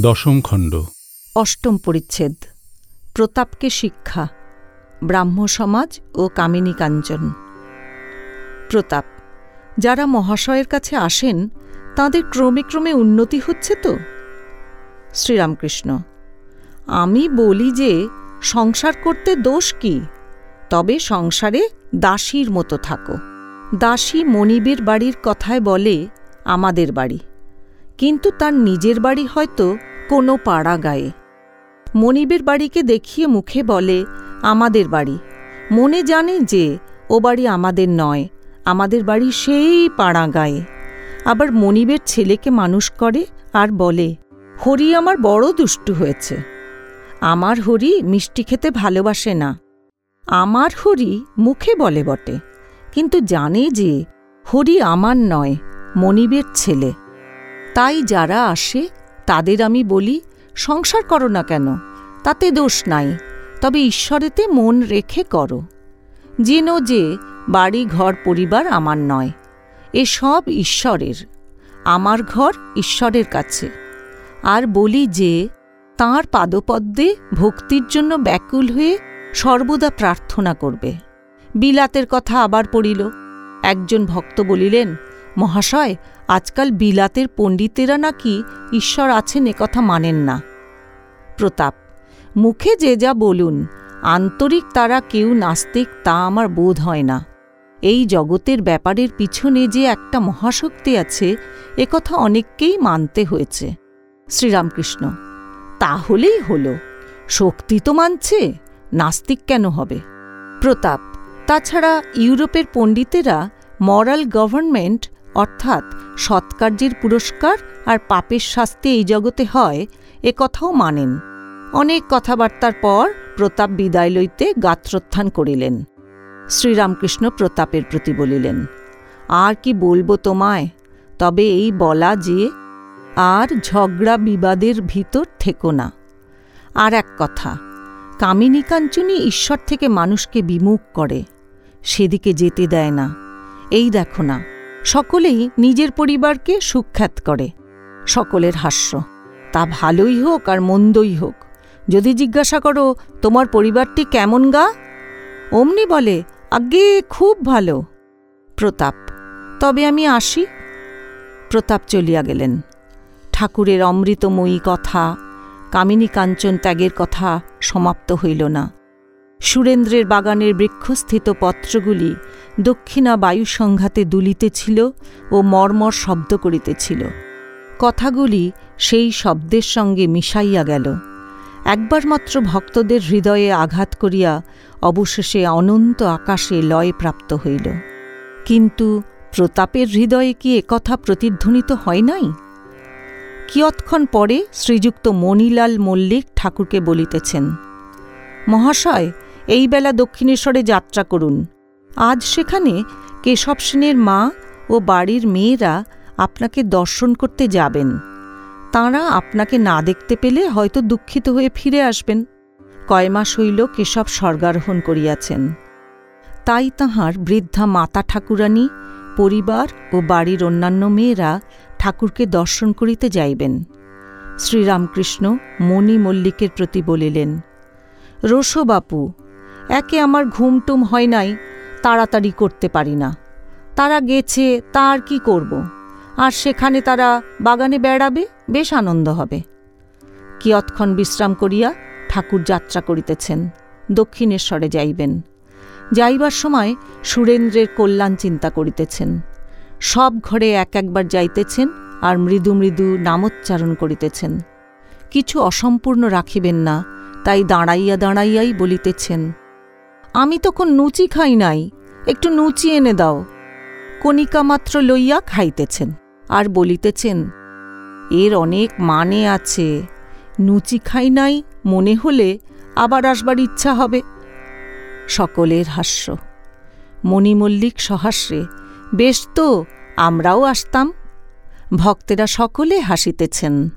দশম খণ্ড। অষ্টম পরিচ্ছেদ। প্রতাপকে শিক্ষা। ব্রাহ্ম সমাজ ও কামিনী কাঞ্চন। প্রতাপ, যারা মহাশয়ের কাছে আসেন, তাদের ক্রমে ক্রমে উন্নতি হচ্ছে তো? শ্রীরামকৃষ্ণ, আমি বলি যে, সংসার করতে দোষ কি? তবে সংসারে দাসীর মতো থাকো। দাসী মনিবের বাড়ির কথায় বলে, আমাদের বাড়ি। কিন্তু তার নিজের বাড়ি হয়তো কোনো পাড়া গায়ে। মনিবের বাড়িকে দেখিয়ে মুখে বলে, আমাদের বাড়ি। মনে জানে যে, ও বাড়ি আমাদের নয়, আমাদের বাড়ি সেই পাড়া গায়ে। আবার মনিবের ছেলেকে মানুষ করে আর বলে, হরি আমার বড় দুষ্টু হয়েছে। আমার হরি মিষ্টি খেতে ভালোবাসে না। আমার হরি মুখে বলে বটে। কিন্তু জানে যে, হরি আমার নয়, মনিবের ছেলে। তাই যারা আসে, তাদের আমি বলি, সংসার করো না কেন, তাতে দোষ নাই, তবে ঈশ্বরেতে মন রেখে করো। জেনো যে বাড়ি, ঘর, পরিবার আমার নয়, এ সব ঈশ্বরের, আমার ঘর ঈশ্বরের কাছে। আর বলি যে, তাঁর পাদপদ্মে ভক্তির জন্য ব্যাকুল হয়ে সর্বদা প্রার্থনা করবে। বিলাতের কথা আবার পড়িল। একজন ভক্ত বলিলেন, মহাশয়, আজকাল বিলাতের পণ্ডিতেরা নাকি ঈশ্বর আছেন কথা মানেন না। প্রতাপ, মুখে যে যা বলুন, আন্তরিক তারা কেউ নাস্তিক তা আমার বোধ হয় না। এই জগতের ব্যাপারের পিছনে যে একটা মহাশক্তি আছে কথা অনেককেই মানতে হয়েছে। শ্রীরামকৃষ্ণ, তাহলেই হল। শক্তি তো মানছে, নাস্তিক কেন হবে? প্রতাপ, তাছাড়া ইউরোপের পণ্ডিতেরা মরাল গভর্নমেন্ট অর্থাৎ সৎকার্যের পুরস্কার আর পাপের শাস্তি এই জগতে হয়, এ কথাও মানেন। অনেক কথাবার্তার পর প্রতাপ বিদায় লইতে গাত্রোত্থান করিলেন। শ্রীরামকৃষ্ণ প্রতাপের প্রতি বলিলেন, আর কি বলব তোমায়, তবে এই বলা যে আর ঝগড়া বিবাদের ভিতর থেকো না। আর এক কথা কামিনী কাঞ্চনী ঈশ্বর থেকে মানুষকে বিমুখ করে, সেদিকে যেতে দেয় না। এই দেখো না, সকলেই নিজের পরিবারকে সুখ্যাত করে, সকলের হাস্য। তা ভালোই হোক আর মন্দই হোক। যদি জিজ্ঞাসা করো, তোমার পরিবারটি কেমন গা? অমনি বলে আজ্ঞে খুব ভালো। প্রতাপ, তবে আমি আসি। প্রতাপ চলিয়া গেলেন। ঠাকুরের অমৃতময়ী কথা, কামিনী কাঞ্চন ত্যাগের কথা সমাপ্ত হইল না। সুরেন্দ্রের বাগানের বৃক্ষস্থিত পত্রগুলি দক্ষিণা বায়ুসংঘাতে দুলিতেছিল ও মর্মর শব্দ করিতেছিল। কথাগুলি সেই শব্দের সঙ্গে মিশাইয়া গেল। একবার মাত্র ভক্তদের হৃদয়ে আঘাত করিয়া অবশেষে অনন্ত আকাশে লয় প্রাপ্ত হইল। কিন্তু প্রতাপের হৃদয়ে কি একথা প্রতিধ্বনিত হয় নাই? কিয়ৎক্ষণ পরে শ্রীযুক্ত মণিলাল মল্লিক ঠাকুরকে বলিতেছেন, মহাশয় এই বেলা দক্ষিণেশ্বরে যাত্রা করুন। আজ সেখানে কেশব সেনের মা ও বাড়ির মেয়েরা আপনাকে দর্শন করতে যাবেন। তাঁরা আপনাকে না দেখতে পেলে হয়তো দুঃখিত হয়ে ফিরে আসবেন। কয় মাস হইল কেশব স্বর্গারোহণ করিয়াছেন। তাই তাহার বৃদ্ধা মাতা ঠাকুরানী, পরিবার ও বাড়ির অন্যান্য মেয়েরা ঠাকুরকে দর্শন করিতে যাইবেন। শ্রীরামকৃষ্ণ মণি মল্লিকের প্রতি বলিলেন রোশো বাপু একে আমার ঘুমটুম হয় নাই, তাড়াতাড়ি করতে পারি না। তারা গেছে তা আর কি করব? আর সেখানে তারা বাগানে বেড়াবে, বেশ আনন্দ হবে। কিয়ৎক্ষণ বিশ্রাম করিয়া ঠাকুর যাত্রা করিতেছেন, দক্ষিণেশ্বরে যাইবেন। যাইবার সময় সুরেন্দ্রের কল্যাণ চিন্তা করিতেছেন। সব ঘরে এক একবার যাইতেছেন আর মৃদু মৃদু নামোচ্চারণ করিতেছেন। কিছু অসম্পূর্ণ রাখিবেন না, তাই দাঁড়াইয়া দাঁড়াইয়াই বলিতেছেন আমি তখন নুচি খাই নাই, একটু নুচি এনে দাও। কণিকা মাত্র লইয়া খাইতেছেন আর বলিতেছেন, এর অনেক মানে আছে। নুচি খাই নাই, মনে হলে আবার আসবার ইচ্ছা হবে। সকলের হাস্য। মণিমল্লিক সহাস্যে বেশ তো, আমরাও আসতাম। ভক্তেরা সকলে হাসিতেছেন।